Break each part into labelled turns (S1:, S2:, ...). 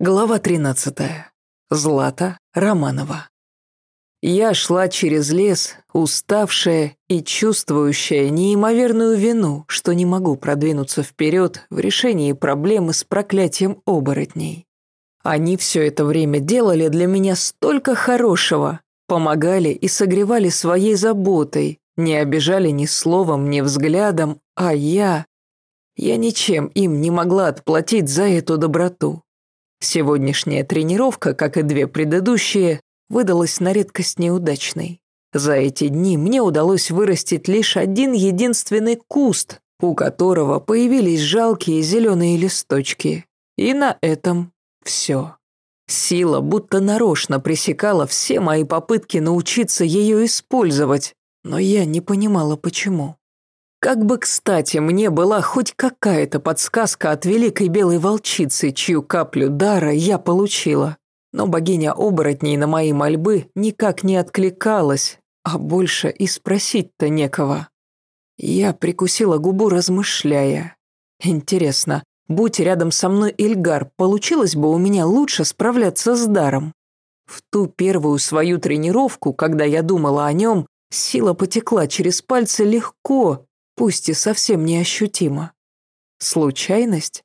S1: Глава 13. Злата Романова. Я шла через лес, уставшая и чувствующая неимоверную вину, что не могу продвинуться вперед в решении проблемы с проклятием оборотней. Они все это время делали для меня столько хорошего, помогали и согревали своей заботой, не обижали ни словом, ни взглядом, а я... Я ничем им не могла отплатить за эту доброту. Сегодняшняя тренировка, как и две предыдущие, выдалась на редкость неудачной. За эти дни мне удалось вырастить лишь один единственный куст, у которого появились жалкие зеленые листочки. И на этом все. Сила будто нарочно пресекала все мои попытки научиться ее использовать, но я не понимала почему. Как бы кстати мне была хоть какая-то подсказка от великой белой волчицы, чью каплю дара я получила. Но богиня оборотней на мои мольбы никак не откликалась, а больше и спросить-то некого. Я прикусила губу, размышляя. Интересно, будь рядом со мной Эльгар, получилось бы у меня лучше справляться с даром. В ту первую свою тренировку, когда я думала о нем, сила потекла через пальцы легко, пусть и совсем неощутимо. Случайность?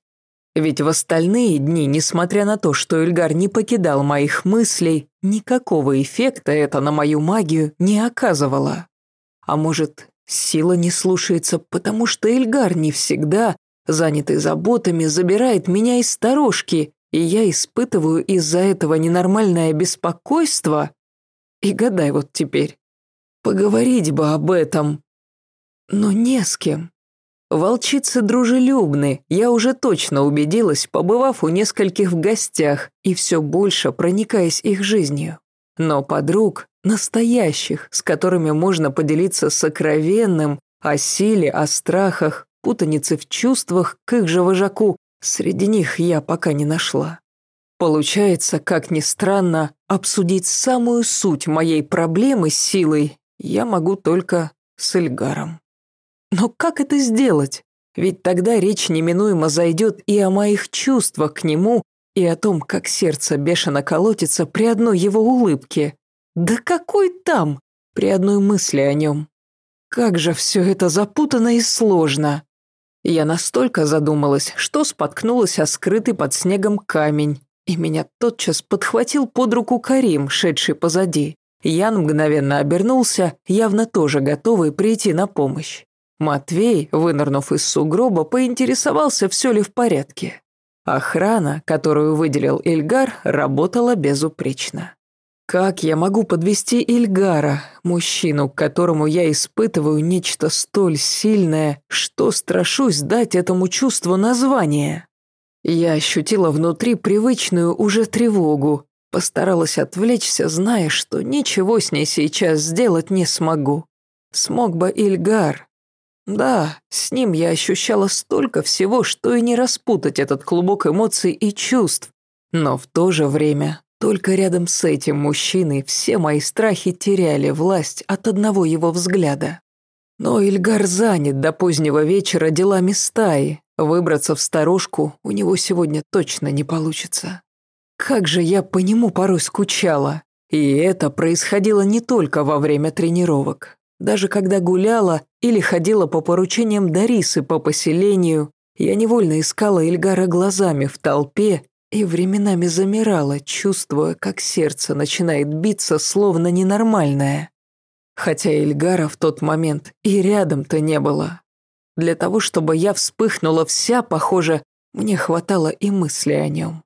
S1: Ведь в остальные дни, несмотря на то, что Эльгар не покидал моих мыслей, никакого эффекта это на мою магию не оказывало. А может, сила не слушается, потому что Эльгар не всегда, занятый заботами, забирает меня из сторожки, и я испытываю из-за этого ненормальное беспокойство? И гадай вот теперь. Поговорить бы об этом, но не с кем. Волчицы дружелюбны, я уже точно убедилась, побывав у нескольких в гостях и все больше проникаясь их жизнью. Но подруг, настоящих, с которыми можно поделиться сокровенным, о силе, о страхах, путанице в чувствах к их же вожаку, среди них я пока не нашла. Получается, как ни странно, обсудить самую суть моей проблемы с силой я могу только с Эльгаром. Но как это сделать? Ведь тогда речь неминуемо зайдет и о моих чувствах к нему, и о том, как сердце бешено колотится при одной его улыбке. Да какой там? При одной мысли о нем. Как же все это запутано и сложно. Я настолько задумалась, что споткнулась о скрытый под снегом камень, и меня тотчас подхватил под руку Карим, шедший позади. Ян мгновенно обернулся, явно тоже готовый прийти на помощь. Матвей, вынырнув из сугроба, поинтересовался, все ли в порядке. Охрана, которую выделил Ильгар, работала безупречно. Как я могу подвести Ильгара, мужчину, к которому я испытываю нечто столь сильное, что страшусь дать этому чувству название? Я ощутила внутри привычную уже тревогу, постаралась отвлечься, зная, что ничего с ней сейчас сделать не смогу. Смог бы Ильгар, да, с ним я ощущала столько всего, что и не распутать этот клубок эмоций и чувств. Но в то же время, только рядом с этим мужчиной все мои страхи теряли власть от одного его взгляда. Но Ильгар занят до позднего вечера делами стаи. Выбраться в сторожку у него сегодня точно не получится. Как же я по нему порой скучала. И это происходило не только во время тренировок. Даже когда гуляла или ходила по поручениям Дарисы по поселению, я невольно искала Эльгара глазами в толпе и временами замирала, чувствуя, как сердце начинает биться, словно ненормальное. Хотя Эльгара в тот момент и рядом-то не было. Для того, чтобы я вспыхнула вся, похоже, мне хватало и мысли о нем.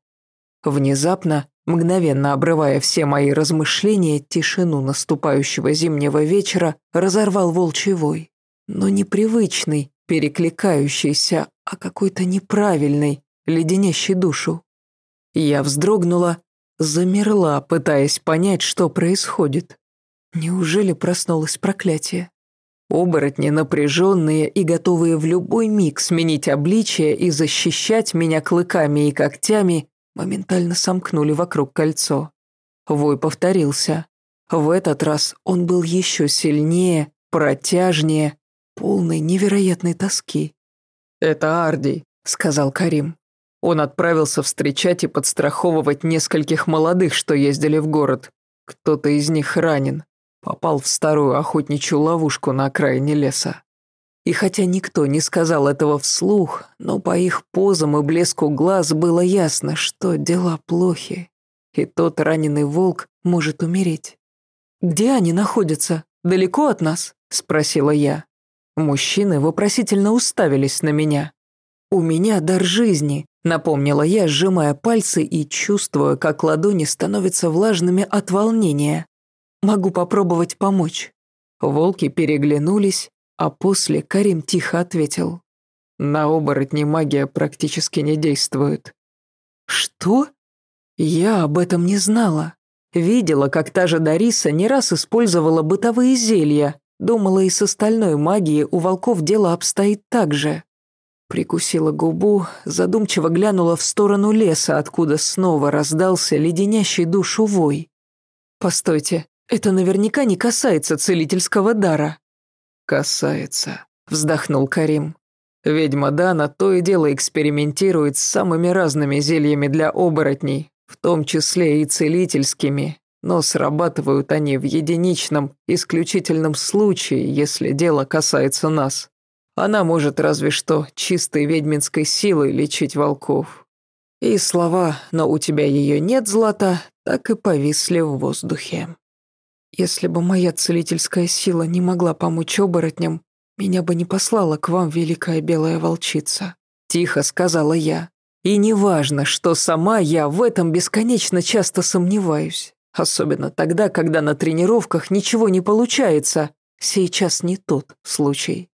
S1: Внезапно Мгновенно обрывая все мои размышления, тишину наступающего зимнего вечера разорвал волчий вой. Но непривычный, перекликающийся, а какой-то неправильный, леденящий душу. Я вздрогнула, замерла, пытаясь понять, что происходит. Неужели проснулось проклятие? Оборотни, напряженные и готовые в любой миг сменить обличие и защищать меня клыками и когтями, моментально сомкнули вокруг кольцо. Вой повторился. В этот раз он был еще сильнее, протяжнее, полный невероятной тоски. «Это Арди», — сказал Карим. Он отправился встречать и подстраховывать нескольких молодых, что ездили в город. Кто-то из них ранен. Попал в старую охотничью ловушку на окраине леса. И хотя никто не сказал этого вслух, но по их позам и блеску глаз было ясно, что дела плохи, и тот раненый волк может умереть. «Где они находятся? Далеко от нас?» – спросила я. Мужчины вопросительно уставились на меня. «У меня дар жизни», — напомнила я, сжимая пальцы и чувствуя, как ладони становятся влажными от волнения. «Могу попробовать помочь». Волки переглянулись, а после Карим тихо ответил. «На оборотни магия практически не действует». «Что?» Я об этом не знала. Видела, как та же Дариса не раз использовала бытовые зелья, думала и с остальной магией у волков дело обстоит так же. Прикусила губу, задумчиво глянула в сторону леса, откуда снова раздался леденящий душу вой. «Постойте, это наверняка не касается целительского дара». «Касается», — вздохнул Карим. «Ведьма Дана то и дело экспериментирует с самыми разными зельями для оборотней, в том числе и целительскими, но срабатывают они в единичном, исключительном случае, если дело касается нас. Она может разве что чистой ведьминской силой лечить волков. И слова «но у тебя ее нет, Злата» так и повисли в воздухе. Если бы моя целительская сила не могла помочь оборотням, меня бы не послала к вам великая белая волчица. Тихо сказала я. И неважно, что сама я в этом бесконечно часто сомневаюсь. Особенно тогда, когда на тренировках ничего не получается. Сейчас не тот случай.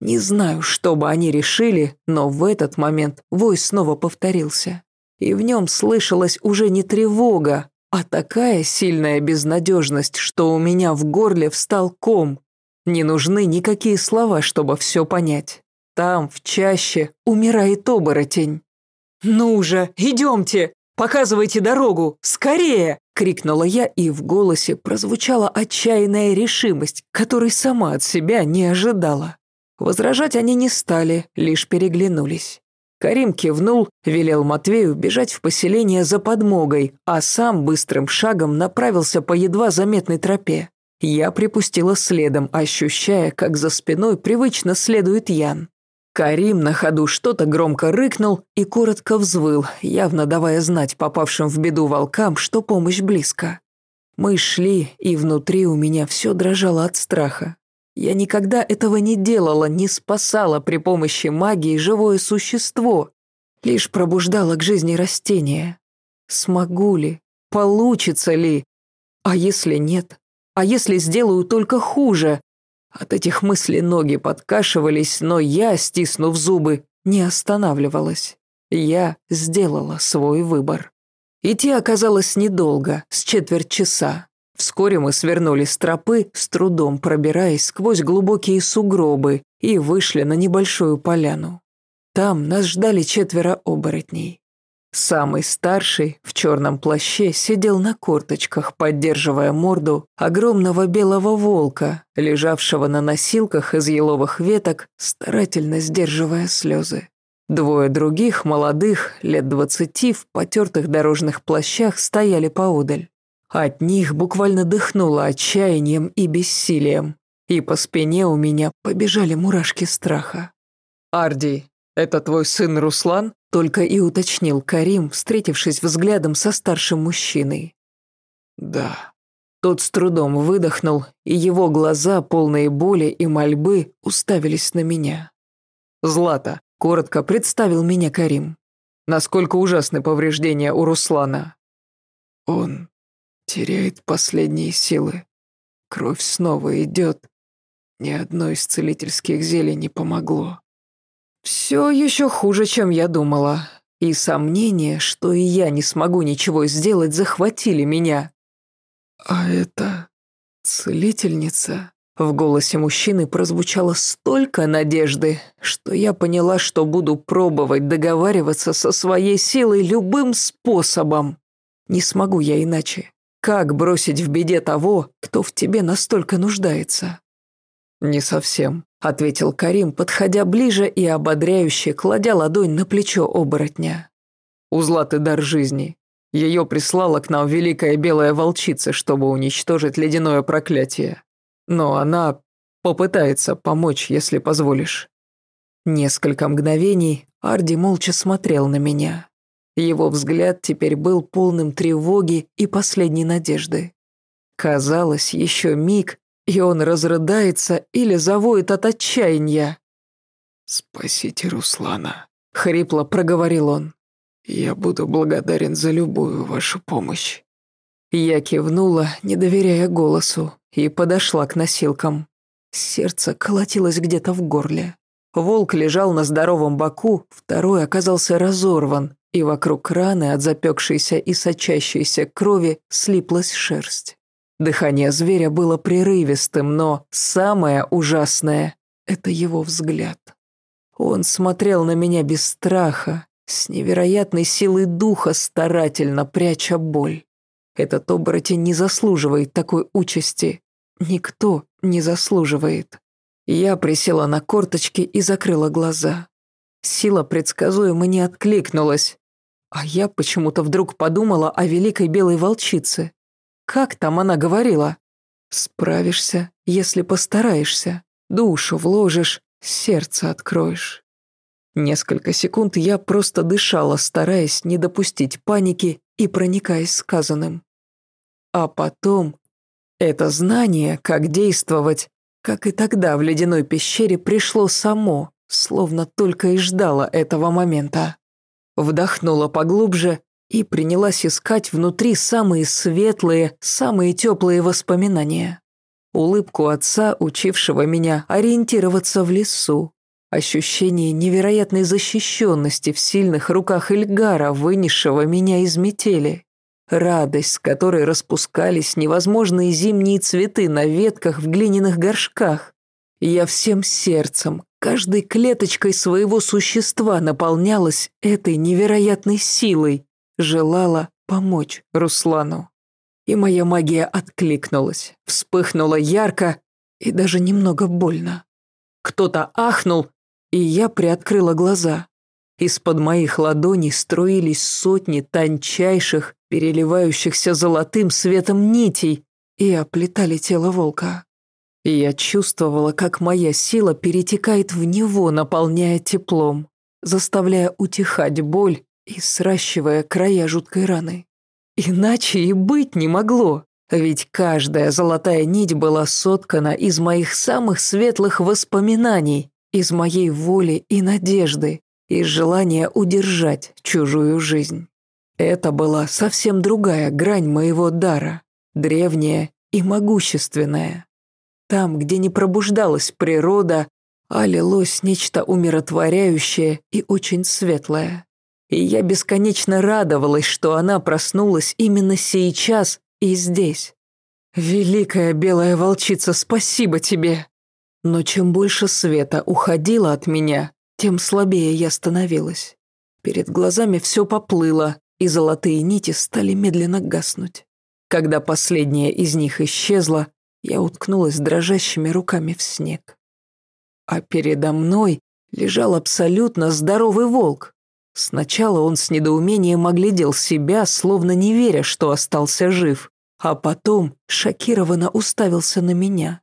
S1: Не знаю, что бы они решили, но в этот момент вой снова повторился. И в нем слышалась уже не тревога, а такая сильная безнадежность, что у меня в горле встал ком. Не нужны никакие слова, чтобы все понять. Там, в чаще, умирает оборотень. «Ну же, идемте! Показывайте дорогу! Скорее!» — крикнула я, и в голосе прозвучала отчаянная решимость, которой сама от себя не ожидала. Возражать они не стали, лишь переглянулись. Карим кивнул, велел Матвею бежать в поселение за подмогой, а сам быстрым шагом направился по едва заметной тропе. Я припустила следом, ощущая, как за спиной привычно следует Ян. Карим на ходу что-то громко рыкнул и коротко взвыл, явно давая знать попавшим в беду волкам, что помощь близко. Мы шли, и внутри у меня все дрожало от страха. Я никогда этого не делала, не спасала при помощи магии живое существо, лишь пробуждала к жизни растения. Смогу ли? Получится ли? А если нет? А если сделаю только хуже? От этих мыслей ноги подкашивались, но я, стиснув зубы, не останавливалась. Я сделала свой выбор. Идти оказалось недолго, с четверть часа. Вскоре мы свернули с тропы, с трудом пробираясь сквозь глубокие сугробы, и вышли на небольшую поляну. Там нас ждали четверо оборотней. Самый старший, в черном плаще, сидел на корточках, поддерживая морду огромного белого волка, лежавшего на носилках из еловых веток, старательно сдерживая слезы. Двое других, молодых, лет двадцати, в потертых дорожных плащах, стояли поодаль. От них буквально дыхнуло отчаянием и бессилием, и по спине у меня побежали мурашки страха. «Арди, это твой сын Руслан?» только и уточнил Карим, встретившись взглядом со старшим мужчиной. «Да». Тот с трудом выдохнул, и его глаза, полные боли и мольбы, уставились на меня. «Злата», — коротко представил меня Карим. «Насколько ужасны повреждения у Руслана?» «Он теряет последние силы. Кровь снова идет. Ни одно из целительских зелий не помогло. Все еще хуже, чем я думала. И сомнения, что и я не смогу ничего сделать, захватили меня. А это целительница. В голосе мужчины прозвучало столько надежды, что я поняла, что буду пробовать договариваться со своей силой любым способом. Не смогу я иначе. Как бросить в беде того, кто в тебе настолько нуждается? Не совсем, ответил Карим, подходя ближе и ободряюще кладя ладонь на плечо оборотня. У Златы дар жизни. Ее прислала к нам великая белая волчица, чтобы уничтожить ледяное проклятие. Но она попытается помочь, если позволишь». Несколько мгновений Арди молча смотрел на меня. Его взгляд теперь был полным тревоги и последней надежды. Казалось, еще миг, и он разрыдается или завоет от отчаяния.
S2: «Спасите Руслана», —
S1: хрипло проговорил он.
S2: «Я буду благодарен за любую вашу помощь».
S1: Я кивнула, не доверяя голосу, и подошла к носилкам. Сердце колотилось где-то в горле. Волк лежал на здоровом боку, второй оказался разорван, и вокруг раны от запекшейся и сочащейся крови слиплась шерсть. Дыхание зверя было прерывистым, но самое ужасное — это его взгляд. Он смотрел на меня без страха, с невероятной силой духа старательно пряча боль. Этот оборотень не заслуживает такой участи. Никто не заслуживает. Я присела на корточки и закрыла глаза. Сила предсказуемо не откликнулась. А я почему-то вдруг подумала о великой белой волчице. Как там она говорила? «Справишься, если постараешься. Душу вложишь, сердце откроешь». Несколько секунд я просто дышала, стараясь не допустить паники и проникаясь сказанным. А потом это знание, как действовать, как и тогда в ледяной пещере, пришло само, словно только и ждало этого момента. Вдохнула поглубже и принялась искать внутри самые светлые, самые теплые воспоминания. Улыбку отца, учившего меня ориентироваться в лесу. Ощущение невероятной защищенности в сильных руках Эльгара, вынесшего меня из метели. Радость, с которой распускались невозможные зимние цветы на ветках в глиняных горшках. Я всем сердцем, каждой клеточкой своего существа наполнялась этой невероятной силой, желала помочь Руслану. И моя магия откликнулась, вспыхнула ярко и даже немного больно. Кто-то ахнул, и я приоткрыла глаза. Из-под моих ладоней струились сотни тончайших, переливающихся золотым светом нитей, и оплетали тело волка. И я чувствовала, как моя сила перетекает в него, наполняя теплом, заставляя утихать боль и сращивая края жуткой раны. Иначе и быть не могло, ведь каждая золотая нить была соткана из моих самых светлых воспоминаний, из моей воли и надежды, из желания удержать чужую жизнь. Это была совсем другая грань моего дара, древняя и могущественная. Там, где не пробуждалась природа, а лилось нечто умиротворяющее и очень светлое. И я бесконечно радовалась, что она проснулась именно сейчас и здесь. «Великая белая волчица, спасибо тебе!» Но чем больше света уходило от меня, тем слабее я становилась. Перед глазами все поплыло, и золотые нити стали медленно гаснуть. Когда последняя из них исчезла, я уткнулась дрожащими руками в снег. А передо мной лежал абсолютно здоровый волк. Сначала он с недоумением оглядел себя, словно не веря, что остался жив, а потом шокированно уставился на меня.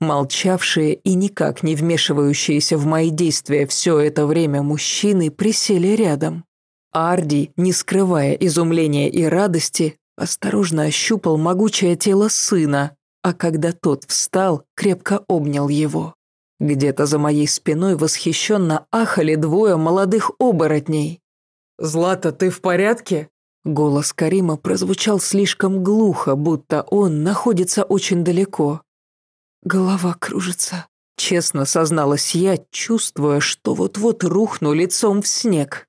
S1: Молчавшие и никак не вмешивающиеся в мои действия все это время мужчины присели рядом. Арди, не скрывая изумления и радости, осторожно ощупал могучее тело сына, а когда тот встал, крепко обнял его. Где-то за моей спиной восхищенно ахали двое молодых оборотней. «Злата, ты в порядке?» Голос Карима прозвучал слишком глухо, будто он находится очень далеко. «Голова кружится», — честно созналась я, чувствуя, что вот-вот рухну лицом в снег.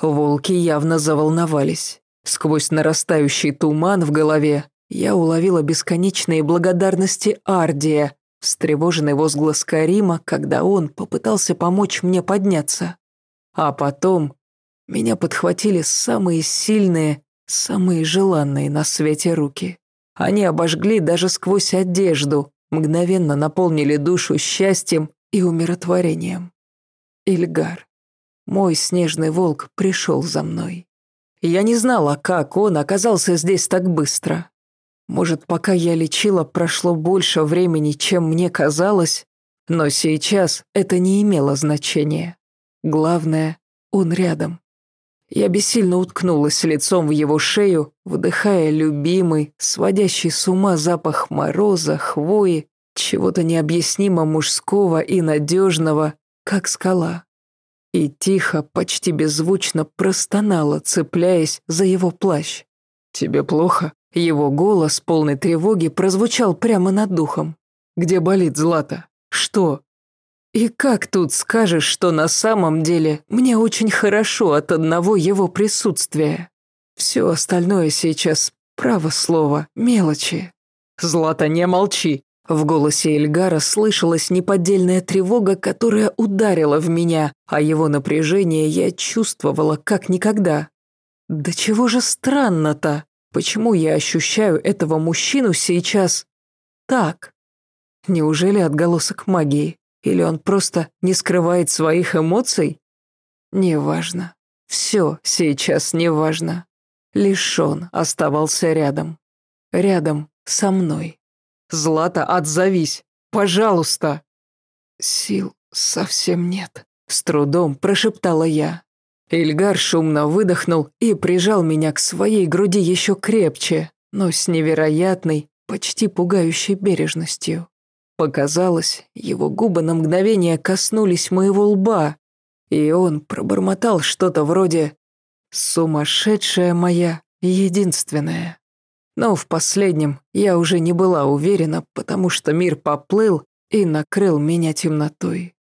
S1: Волки явно заволновались. Сквозь нарастающий туман в голове я уловила бесконечные благодарности Ардия, встревоженный возглас Карима, когда он попытался помочь мне подняться. А потом меня подхватили самые сильные, самые желанные на свете руки. Они обожгли даже сквозь одежду, мгновенно наполнили душу счастьем и умиротворением. Ильгар. Мой снежный волк пришел за мной. Я не знала, как он оказался здесь так быстро. Может, пока я лечила, прошло больше времени, чем мне казалось, но сейчас это не имело значения. Главное, он рядом. Я бессильно уткнулась лицом в его шею, вдыхая любимый, сводящий с ума запах мороза, хвои, чего-то необъяснимо мужского и надежного, как скала. И тихо, почти беззвучно простонала, цепляясь за его плащ. «Тебе плохо?» Его голос, полный тревоги, прозвучал прямо над духом. «Где болит Злата? Что?» И как тут скажешь, что на самом деле мне очень хорошо от одного его присутствия? Все остальное сейчас, право слово, мелочи. Злата, не молчи. В голосе Эльгара слышалась неподдельная тревога, которая ударила в меня, а его напряжение я чувствовала как никогда. Да чего же странно-то? Почему я ощущаю этого мужчину сейчас так? Неужели отголосок магии? Или он просто не скрывает своих эмоций? Неважно. Все сейчас неважно. Лишь он оставался рядом. Рядом со мной. Злата, отзовись. Пожалуйста. Сил совсем нет. С трудом прошептала я. Ильгар шумно выдохнул и прижал меня к своей груди еще крепче, но с невероятной, почти пугающей бережностью. Показалось, его губы на мгновение коснулись моего лба, и он пробормотал что-то вроде «сумасшедшая моя единственная». Но в последнем я уже не была уверена, потому что мир поплыл и накрыл меня темнотой,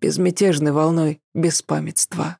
S1: безмятежной волной беспамятства.